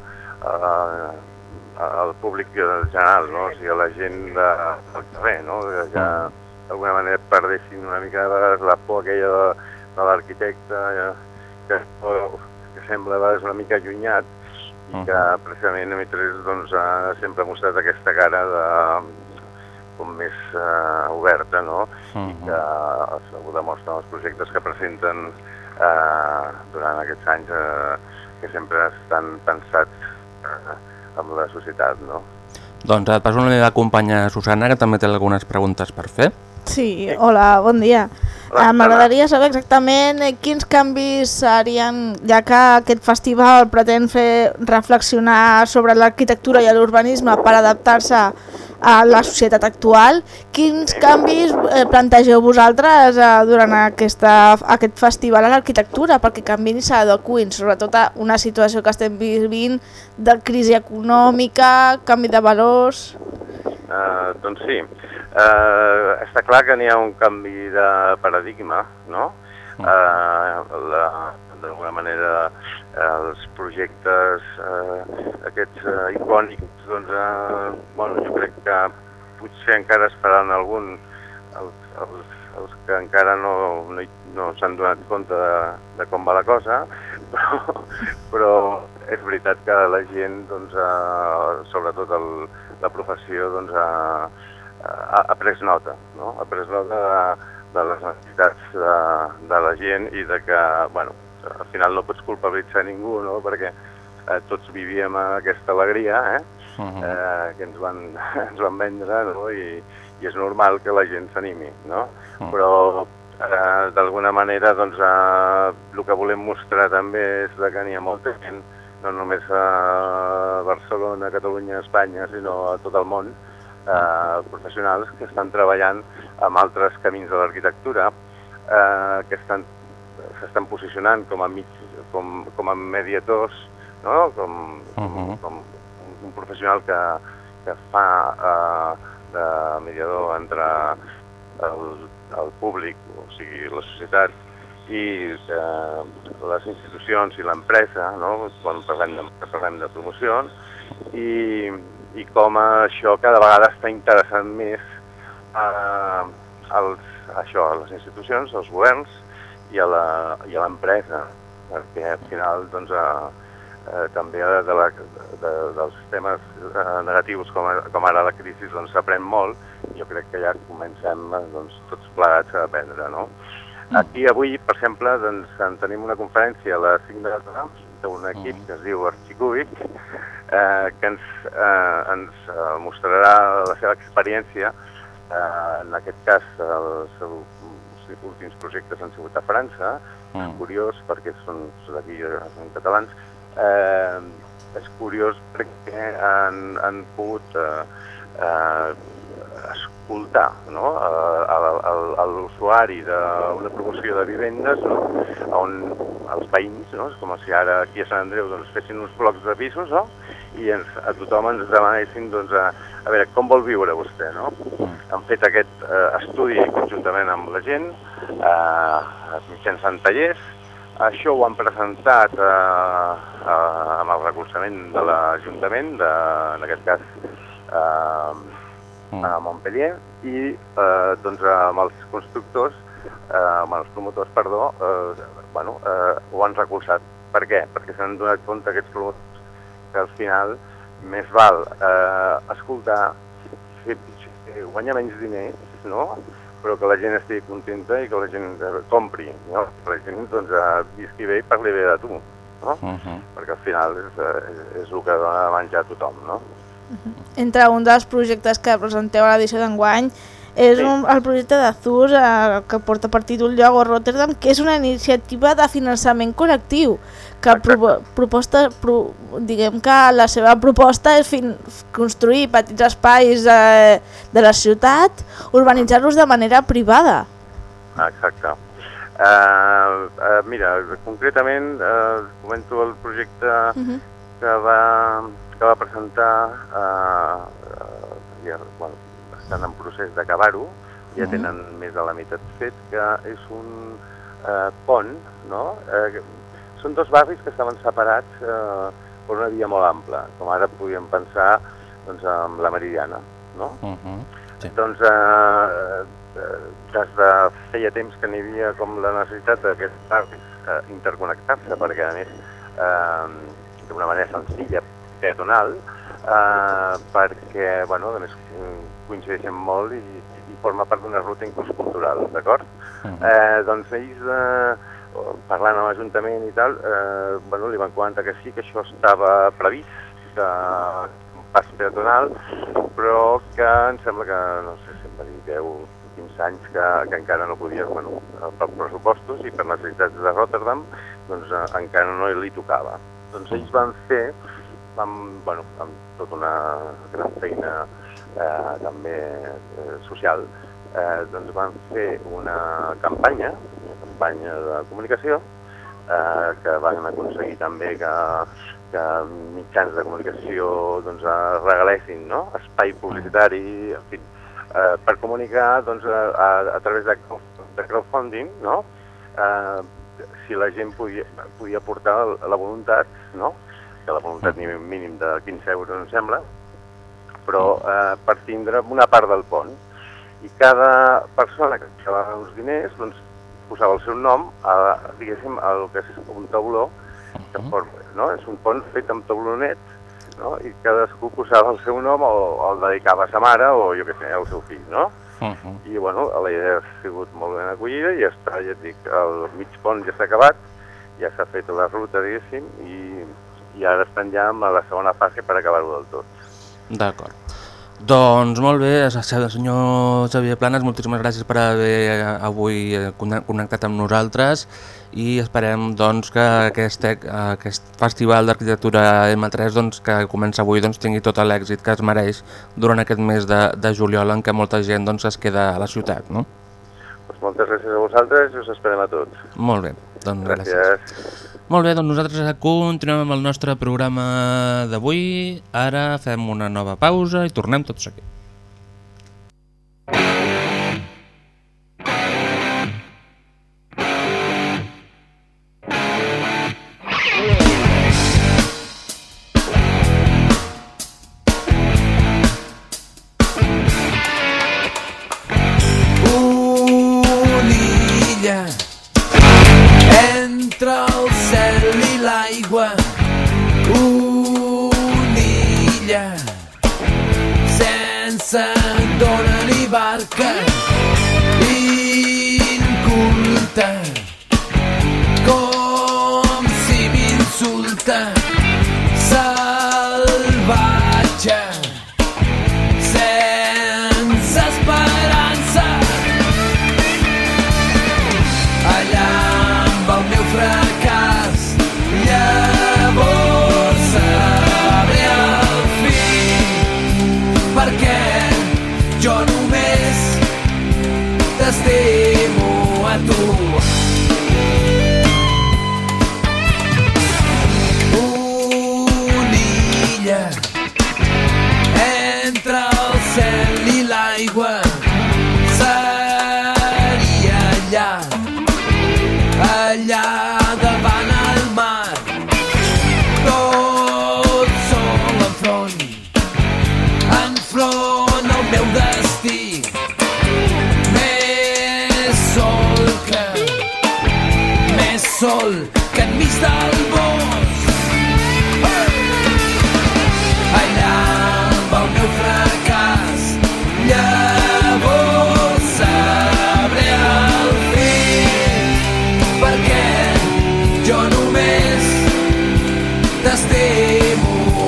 eh, al públic en general, no? o sigui, a la gent de, del carrer, no? que ja d'alguna manera perdessin una mica de vegades la por aquella de, de l'arquitecte eh, que, que sembla a vegades una mica allunyat i que precisament a M3 doncs, ha sempre mostrat aquesta cara de, com més eh, oberta, no? I que ho demostren els projectes que presenten eh, durant aquests anys eh, que sempre estan pensats eh, amb la societat, no? Doncs et passo la meva companya Susana, que també té algunes preguntes per fer. Sí, hola, bon dia. Eh, M'agradaria saber exactament eh, quins canvis serien, ja que aquest festival pretén fer reflexionar sobre l'arquitectura i l'urbanisme per adaptar-se a la societat actual, quins canvis eh, plantegeu vosaltres durant aquesta, aquest festival a l'arquitectura perquè canviïn i s'adequin, sobretot a una situació que estem vivint de crisi econòmica, canvi de valors... Uh, doncs sí, uh, està clar que n'hi ha un canvi de paradigma, no? Uh, d'alguna manera els projectes eh, aquests eh, icònics, doncs, eh, bueno, jo crec que potser encara es faran algun, els, els, els que encara no, no, no s'han donat compte de, de com va la cosa, però, però és veritat que la gent, doncs, eh, sobretot el, la professió, doncs, ha, ha, ha pres nota, no? ha pres nota de, de les necessitats de, de la gent i de que, bueno, al final no pots culpabilitzar ningú, no? perquè eh, tots vivíem aquesta alegria eh? eh, que ens van, ens van vendre no? I, i és normal que la gent s'animi, no? però eh, d'alguna manera doncs, eh, el que volem mostrar també és que n'hi ha molta gent, no només a Barcelona, Catalunya, Espanya, sinó a tot el món, eh, professionals que estan treballant amb altres camins de l'arquitectura, eh, que estan s'estan posicionant com a, mig, com, com a mediadors, no? com, com, com un professional que, que fa eh, de mediador entre el, el públic, o sigui, la societat, i eh, les institucions i l'empresa, no? quan parlem de, parlem de promocions, i, i com això cada vegada està interessant més eh, als, això, a les institucions, als governs i a a l'empresa, perquè al final doncs, eh, eh, també de, la, de, dels temes eh, negatius com, a- com ara la crisi doncs s'aprèn molt i jo crec que ja comencem eh, doncs, tots plegats a aprendre. No? Aquí avui, per exemple, doncs, en tenim una conferència a les 5 de la tarda d'un equip que es diu Archicúbic eh, que ens, eh, ens eh, mostrarà la seva experiència eh, en aquest cas els seus últims projectes han sigut a França és curiós perquè són d'aquí són catalans eh, és curiós perquè han, han pogut eh, eh, escoltar no? a, l'usuari d'una promoció de vivendes no? on els veïns, no? com si ara aquí a Sant Andreu doncs, fessin uns blocs de pisos no? i ens, a tothom ens demanessin doncs, a, a veure com vol viure vostè. No? Han fet aquest eh, estudi conjuntament amb la gent, eh, mitjançant tallers, això ho han presentat eh, eh, amb el recolzament de l'Ajuntament, en aquest cas eh, a Montpellier, i eh, doncs, amb els constructors, eh, amb els promotors, perdó, eh, bueno, eh, ho han recolzat. Per què? Perquè s'han donat compte aquests promotors que al final més val eh, escoltar, fer, guanyar menys diners, no? però que la gent estigui contenta i que la gent eh, compri, no? que la gent doncs, eh, visqui bé i parli bé de tu, no? Uh -huh. perquè al final és, eh, és el que dona menjar a tothom. No? Entre un dels projectes que presenteu a l'edició d'enguany és un, el projecte de ZUS eh, que porta per títol Llogo Rotterdam, que és una iniciativa de finançament col·lectiu, que pro, proposta, pro, diguem que la seva proposta és fin, construir petits espais eh, de la ciutat, urbanitzar-los de manera privada. Exacte. Uh, uh, mira, concretament uh, comento el projecte Uh -huh. que va, que va presentar, uh, uh, ja, bueno, estan en procés d'acabar-ho, ja Mhm. tenen més de la meitat fet, que és un uh, pont, no? Uh, són dos barris que estaven separats uh, per una via molt ampla, com ara podríem pensar doncs, amb la Meridiana, no? Uh -huh. sí. Doncs eh, eh, des de feia temps que n'hi havia com la necessitat d'aquests barris eh, interconnectar-se, perquè a més eh, d'una manera senzilla, peatonal, eh, perquè, bueno, a més coincideixen molt i, i forma part d'una ruta inclús cultural, d'acord? Eh, doncs ells, eh, parlant amb l'Ajuntament i tal, eh, bueno, li van comentar que sí, que això estava previst, que un pas peatonal, però que em sembla que, no sé, va dir 10 15 anys que, que encara no podia, bueno, per pressupostos i per necessitats de Rotterdam, doncs eh, encara no li tocava. Doncs ells van fer, van, bueno, amb tota una gran feina eh, també eh, social, eh, doncs van fer una campanya, una campanya de comunicació, eh, que van aconseguir també que, que mitjans de comunicació doncs, eh, regalessin no? espai publicitari, en fi, eh, per comunicar doncs, a, a, a través de, de crowdfunding, no? eh, si la gent podia, podia portar la voluntat, no? Que la voluntat ni mínim de 15 euros, em sembla, però eh, per tindre una part del pont. I cada persona que posava uns diners doncs, posava el seu nom a, diguéssim, al que és un tauló, que forma, no? és un pont fet amb taulonet, no? i cadascú posava el seu nom o, o el dedicava a sa mare o jo què sé, al seu fill, no? Uh -huh. I bueno, la idea ha sigut molt ben acollida i ja està, ja et dic, el mig pont ja s'ha acabat, ja s'ha fet la ruta, diguéssim, i, i ara estan ja en la segona fase per acabar-ho del tot. D'acord. Doncs molt bé, senyor Xavier Planes, moltíssimes gràcies per haver eh, avui eh, conne- connectat amb nosaltres i esperem doncs, que aquest, ec- aquest Festival d'Arquitectura M3 doncs, que comença avui doncs, tingui tot l'èxit que es mereix durant aquest mes de, de juliol en què molta gent doncs, es queda a la ciutat. No? Doncs moltes gràcies a vosaltres i us esperem a tots. Molt bé, doncs gràcies. Gràcies. Molt bé, doncs nosaltres continuem amb el nostre programa d'avui. Ara fem una nova pausa i tornem tot seguit.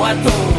T'estimo a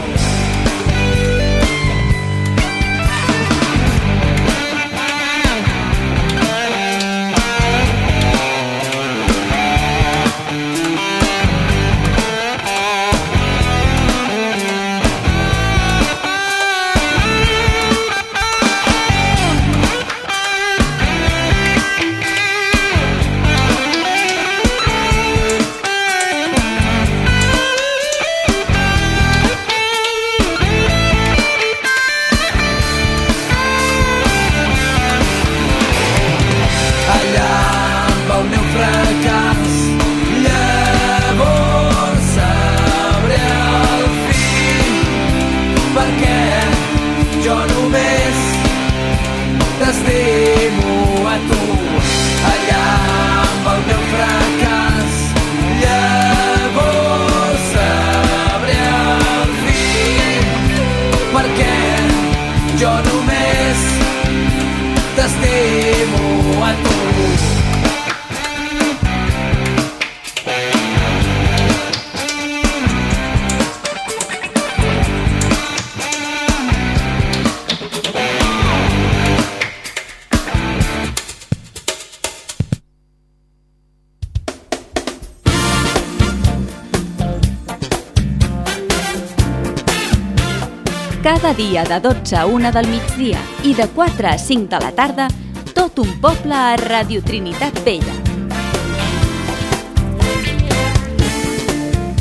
dia de 12 a 1 del migdia i de 4 a 5 de la tarda, tot un poble a Radio Trinitat Vella.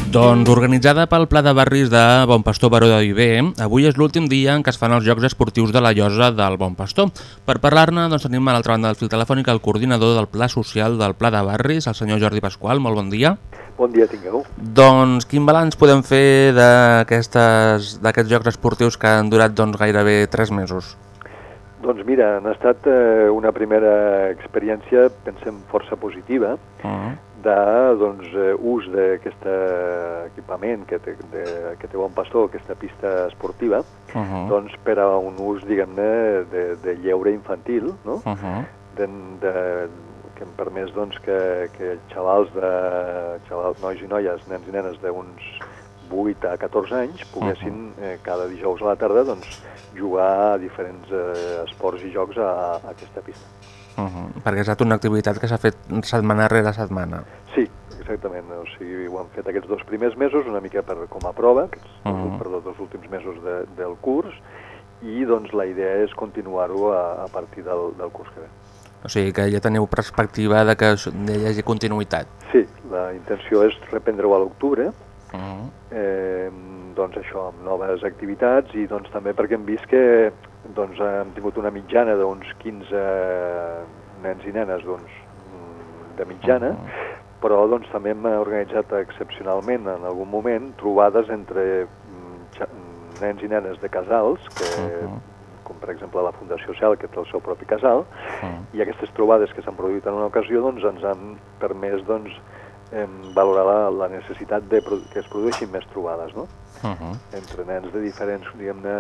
Doncs organitzada pel Pla de Barris de Bon Pastor Baró de Viver, avui és l'últim dia en què es fan els Jocs Esportius de la Llosa del Bon Pastor. Per parlar-ne doncs, tenim a l'altra banda del fil telefònic el coordinador del Pla Social del Pla de Barris, el senyor Jordi Pasqual. Molt bon dia. Bon dia tingueu. Doncs quin balanç podem fer d'aquests Jocs Esportius que han durat doncs, gairebé 3 mesos? Doncs mira, han estat eh, una primera experiència, pensem, força positiva, Uh -huh. de doncs, eh, ús d'aquest equipament que té, de, que té Bon Pastor, aquesta pista esportiva, Uh -huh. doncs per a un ús, diguem-ne, de, de lleure infantil, no? Uh -huh. de, de, que em permès doncs, que, que xavals, de, xavals, nois i noies, nens i nenes d'uns 8 a 14 anys poguessin eh, cada dijous a la tarda doncs, jugar a diferents eh, esports i jocs a, a aquesta pista. Uh -huh. Perquè estat una activitat que s'ha fet setmana rere setmana. Sí, exactament. O sigui, ho han fet aquests dos primers mesos una mica per, com a prova, aquests, uh. -huh. perdó, dos últims mesos de, del curs, i doncs la idea és continuar-ho a, a partir del, del curs que ve. O sigui que ja teniu perspectiva de que hi hagi continuïtat. Sí, la intenció és reprendre-ho a l'octubre, Uh -huh. eh, doncs això, amb noves activitats i doncs també perquè hem vist que doncs, hem tingut una mitjana d'uns 15 nens i nenes doncs, de mitjana, però doncs, també hem organitzat excepcionalment en algun moment trobades entre mm, nens i nenes de casals, que, com per exemple la Fundació Cel, que té el seu propi casal, i aquestes trobades que s'han produït en una ocasió doncs, ens han permès doncs, valorar la, la necessitat de que es produeixin més trobades no? Uh -huh. entre nens de diferents diguem-ne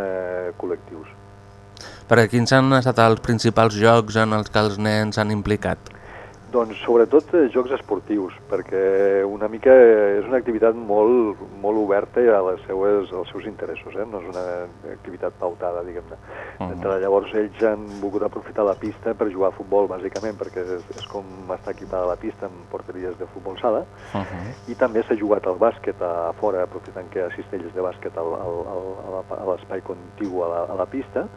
Doncs sobretot eh, jocs esportius, perquè una mica és una activitat molt, molt oberta a les seues, als seus interessos, eh? no és una activitat pautada, diguem-ne. Mhm. Entre llavors ells han volgut aprofitar la pista per jugar a futbol, bàsicament, perquè és, és com està equipada la pista amb porteries de futbol sala, Uh -huh. i també s'ha jugat al bàsquet a fora, aprofitant que hi ha de bàsquet al, al, al, a l'espai contigu a la, a la pista,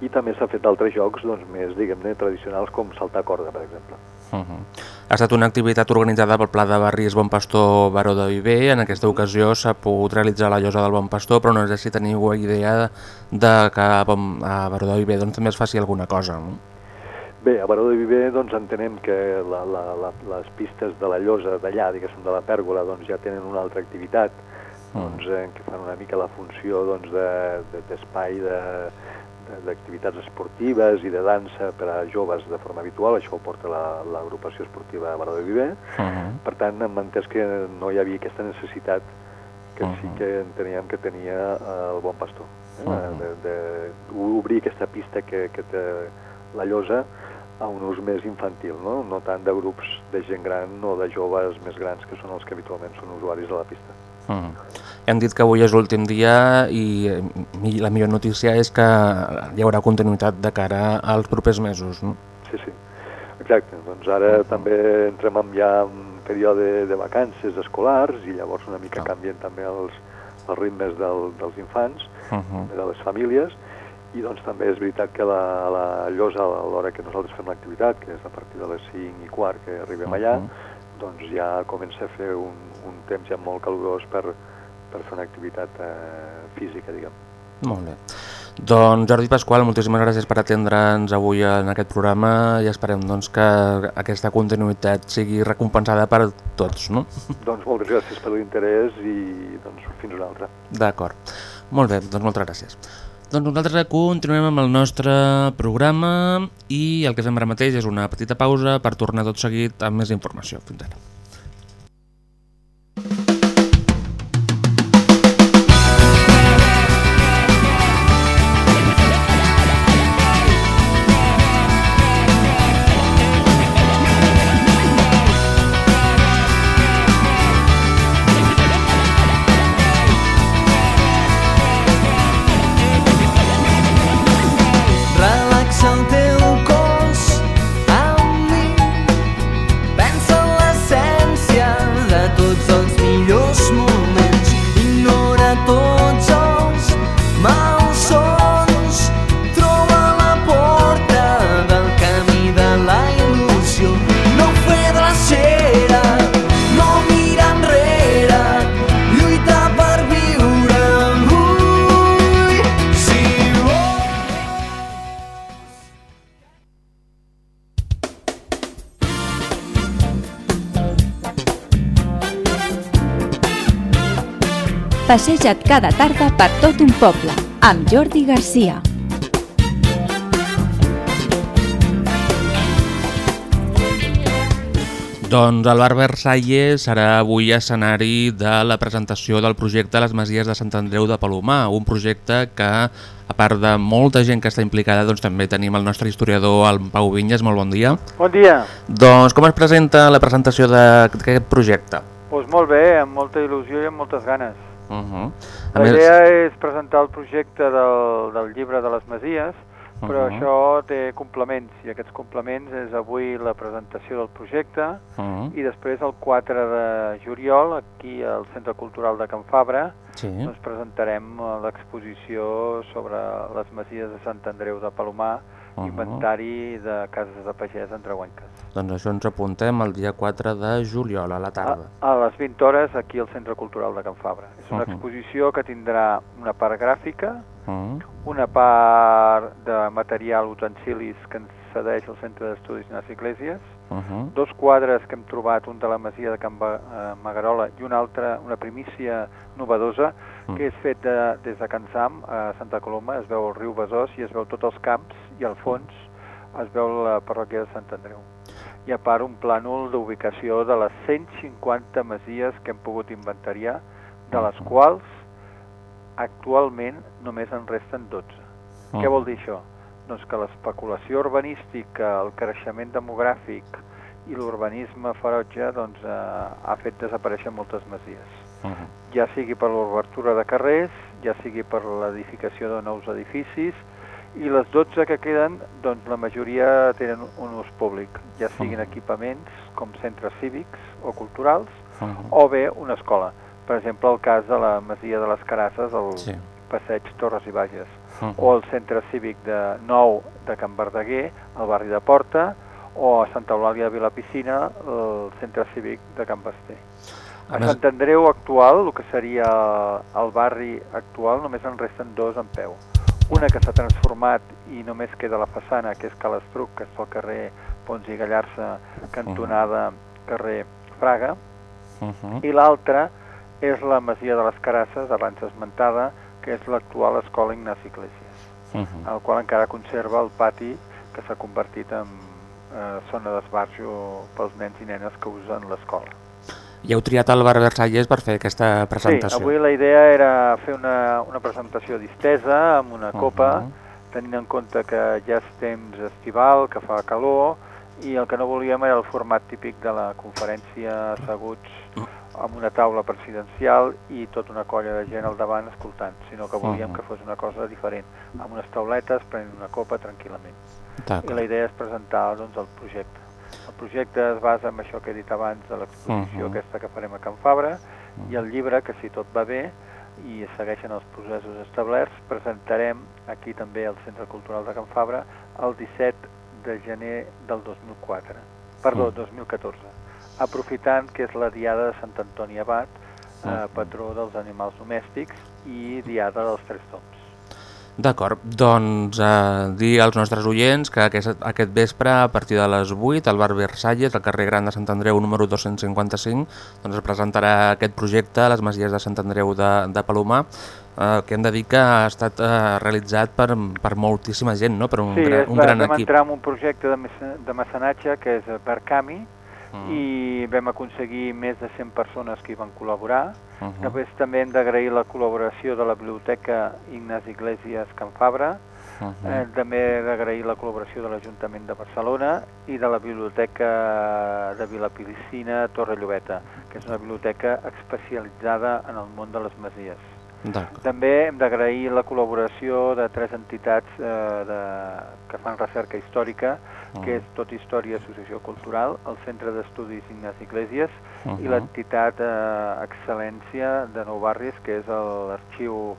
i també s'ha fet altres jocs doncs, més, diguem-ne, tradicionals, com saltar corda, per exemple. Uh -huh. Ha estat una activitat organitzada pel Pla de Barris Bon Pastor Baró de Viver. En aquesta ocasió s'ha pogut realitzar la llosa del Bon Pastor, però no sé si teniu idea de que a, bon, a Baró de Viver doncs, també es faci alguna cosa. No? Bé, a Baró de Viver doncs, entenem que la, la, la, les pistes de la llosa d'allà, diguéssim, de la pèrgola, doncs, ja tenen una altra activitat doncs, eh, que fan una mica la funció doncs, de- de- d'espai de, de, d'activitats esportives i de dansa per a joves de forma habitual, això ho porta la- l'agrupació esportiva de Baró de Viver. Uh -huh. Per tant, hem entès que no hi havia aquesta necessitat que sí que enteníem que tenia eh, el Bon Pastor, eh? Mhm. de, de obrir aquesta pista que, que té la llosa a un ús més infantil, no? no tant de grups de gent gran o de joves més grans que són els que habitualment són usuaris de la pista. Uh -huh. Hem dit que avui és l'últim dia i, eh, i la millor notícia és que hi haurà continuïtat de cara als propers mesos. No? Sí, sí, exacte. Doncs ara també entrem en ja un període de vacances escolars i llavors una mica canvien també els, els ritmes del, dels infants, Uh -huh. de les famílies, i doncs també és veritat que la, la llosa a l'hora que nosaltres fem l'activitat, que és a partir de les 5 i quart que arribem allà, doncs ja comença a fer un, un temps ja molt calorós per, per fer una activitat eh, física, diguem. Molt bé. Doncs Jordi Pasqual, moltíssimes gràcies per atendre'ns avui en aquest programa i esperem doncs, que aquesta continuïtat sigui recompensada per tots. No? Doncs moltes gràcies per l'interès i doncs fins una altra. D'acord. Molt bé, doncs moltes gràcies. Doncs nosaltres continuem amb el nostre programa i el que fem ara mateix és una petita pausa per tornar tot seguit amb més informació. Fins ara. Passeja't cada tarda per tot un poble, amb Jordi Garcia. Doncs el Bar Versalles serà avui escenari de la presentació del projecte Les Masies de Sant Andreu de Palomar, un projecte que, a part de molta gent que està implicada, doncs també tenim el nostre historiador, el Pau Vinyes, molt bon dia. Bon dia. Doncs com es presenta la presentació d'aquest projecte? Doncs molt bé, amb molta il·lusió i amb moltes ganes. Uh -huh. La més, idea és presentar el projecte del, del llibre de les Masies, però Uh-huh. això té complements, i aquests complements és avui la presentació del projecte, Uh-huh. i després el 4 de juliol, aquí al Centre Cultural de Can Fabra, Sí. doncs presentarem eh, l'exposició sobre les Masies de Sant Andreu de Palomar, Uh-huh. inventari de cases de pagès entreguenques. doncs això ens apuntem el dia 4 de juliol a la tarda. A, a les 20 hores aquí al Centre Cultural de Can Fabra. És una Mhm. exposició que tindrà una part gràfica, Uh-huh. una part de material utensilis que ens cedeix el Centre d'Estudis Ignasi Iglesias, Uh-huh. dos quadres que hem trobat, un de la Masia de Can Ba- eh, Magarola i un altre, una primícia novedosa, que és fet de, des de Can Sam a Santa Coloma, es veu el riu Besòs i es veu tots els camps i al fons es veu la parròquia de Sant Andreu. I a part un plànol d'ubicació de les 150 masies que hem pogut inventariar, de les quals actualment només en resten 12. Ah. Què vol dir això? Doncs que l'especulació urbanística, el creixement demogràfic i l'urbanisme ferotge doncs, eh, ha fet desaparèixer moltes masies. Uh -huh. Ja sigui per l'obertura de carrers, ja sigui per l'edificació de nous edificis, i les 12 que queden, doncs la majoria tenen un ús públic, ja siguin equipaments com centres cívics o culturals, Uh -huh. o bé una escola. Per exemple, el cas de la Masia de les Carasses, el Sí. passeig Torres i Bages, Uh -huh. o el centre cívic de Nou de Can Verdaguer, al barri de Porta, o a Santa Eulàlia de Vilapiscina, el centre cívic de Can Basté. A Sant Andreu actual, el que seria el barri actual, només en resten dos en peu. Una que s'ha transformat i només queda la façana, que és Calestruc, que és pel carrer Pons i Gallarça, cantonada carrer Fraga, Uh -huh. i l'altra és la Masia de les Carasses, abans esmentada, que és l'actual Escola Ignasi Iglesias, Uh -huh. el qual encara conserva el pati que s'ha convertit en eh, zona d'esbarjo pels nens i nenes que usen l'escola. I heu triat el Bar Versalles per fer aquesta presentació. Sí, avui la idea era fer una, una presentació distesa amb una copa, Mhm. tenint en compte que ja és temps estival, que fa calor, i el que no volíem era el format típic de la conferència asseguts amb una taula presidencial i tota una colla de gent al davant escoltant, sinó que volíem Mhm. que fos una cosa diferent, amb unes tauletes, prenent una copa tranquil·lament. I la idea és presentar doncs, el projecte. El projecte es basa en això que he dit abans de l'exposició Mhm. aquesta que farem a Can Fabra i el llibre, que si tot va bé i segueixen els processos establerts, presentarem aquí també al Centre Cultural de Can Fabra el 17 de gener del 2004, perdó, Mm. 2014, aprofitant que és la Diada de Sant Antoni Abat, eh, patró dels animals domèstics i Diada dels Tres Toms. D'acord, doncs eh, dir als nostres oients que aquest, aquest vespre a partir de les 8 al bar Versalles, al carrer Gran de Sant Andreu número 255, doncs es presentarà aquest projecte a les Masies de Sant Andreu de, de Palomar, eh, que hem de dir que ha estat eh, realitzat per, per moltíssima gent, no? per un, sí, gran, un gran vam equip. entrar en un projecte de, mece- de mecenatge que és Barcami Mm. i vam aconseguir més de 100 persones que hi van col·laborar. Mhm. Després també hem d'agrair la col·laboració de la Biblioteca Ignasi Iglesias Can Fabra, Mhm. eh, també d'agrair la col·laboració de l'Ajuntament de Barcelona i de la Biblioteca de Vilapilicina Torre Llobeta, que és una biblioteca especialitzada en el món de les masies. També hem d'agrair la col·laboració de tres entitats eh, de, que fan recerca històrica, que és Tot Història Associació Cultural, el Centre d'Estudis Ignasi Iglesias i Mhm. l'entitat eh, Excel·lència de Nou Barris, que és el- l'Arxiu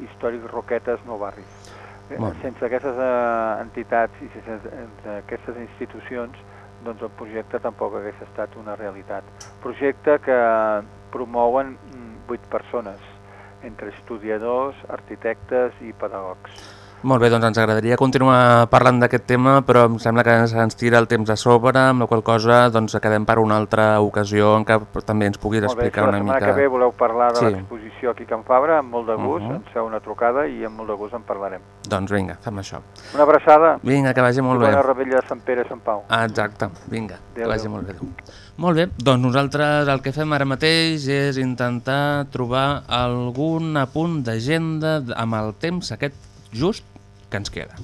Històric Roquetes Nou Barris. Eh. Sense aquestes eh, entitats i sense, sense aquestes institucions, doncs el projecte tampoc hagués estat una realitat. Projecte que promouen mm, vuit persones, entre estudiadors, arquitectes i pedagogs. Molt bé, doncs ens agradaria continuar parlant d'aquest tema, però em sembla que ens, ens tira el temps a sobre, amb la qual cosa doncs, quedem per una altra ocasió en què també ens puguis Molt bé, explicar la una setmana mica... que ve voleu parlar de Sí. l'exposició aquí a Can Fabra, amb molt de gust, Mhm. ens feu una trucada i amb molt de gust en parlarem. Doncs vinga, fem això. Una abraçada Vinga, que vagi molt i bé. bona rebella de Sant Pere i Sant Pau. Ah, exacte, vinga, que Adéu, vagi adéu. molt bé. Molt bé, doncs nosaltres el que fem ara mateix és intentar trobar algun apunt d'agenda amb el temps aquest just que ens queda.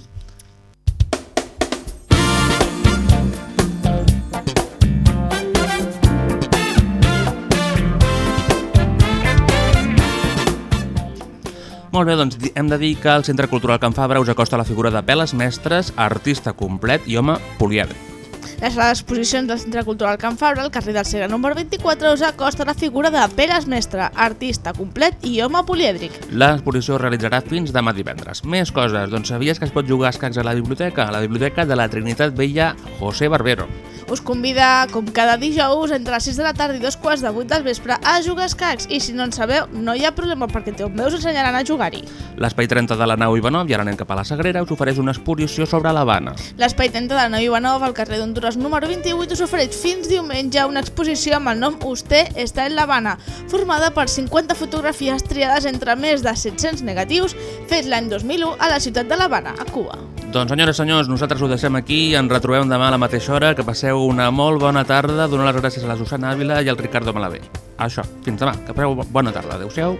Molt bé, doncs hem de dir que el Centre Cultural Can Fabra us acosta la figura de Peles Mestres, artista complet i home polièdric. Les sales d'exposicions del Centre Cultural Can Fabra, al carrer del Segre número 24, us acosta la figura de Peres Mestre, artista complet i home polièdric. L'exposició es realitzarà fins demà divendres. Més coses, doncs sabies que es pot jugar a escacs a la biblioteca? A la biblioteca de la Trinitat Vella José Barbero. Us convida, com cada dijous, entre les 6 de la tarda i dos quarts de 8 del vespre, a jugar a escacs. I si no en sabeu, no hi ha problema, perquè teus meus ensenyaran a jugar-hi. L'espai 30 de la nau Ivanov, i ara anem cap a la Sagrera, us ofereix una exposició sobre l'Havana. L'espai 30 de la Nau Ivanov, al carrer d'Honduras número 28, us ofereix fins diumenge una exposició amb el nom Usted està en l'Havana, formada per 50 fotografies triades entre més de 700 negatius, fets l'any 2001 a la ciutat de l'Havana, a Cuba. Doncs senyores i senyors, nosaltres ho deixem aquí i ens retrobem demà a la mateixa hora. Que passeu una molt bona tarda. Donar les gràcies a la Susana Ávila i al Ricardo Malavé. Això, fins demà. Que passeu bona tarda. Adéu-siau.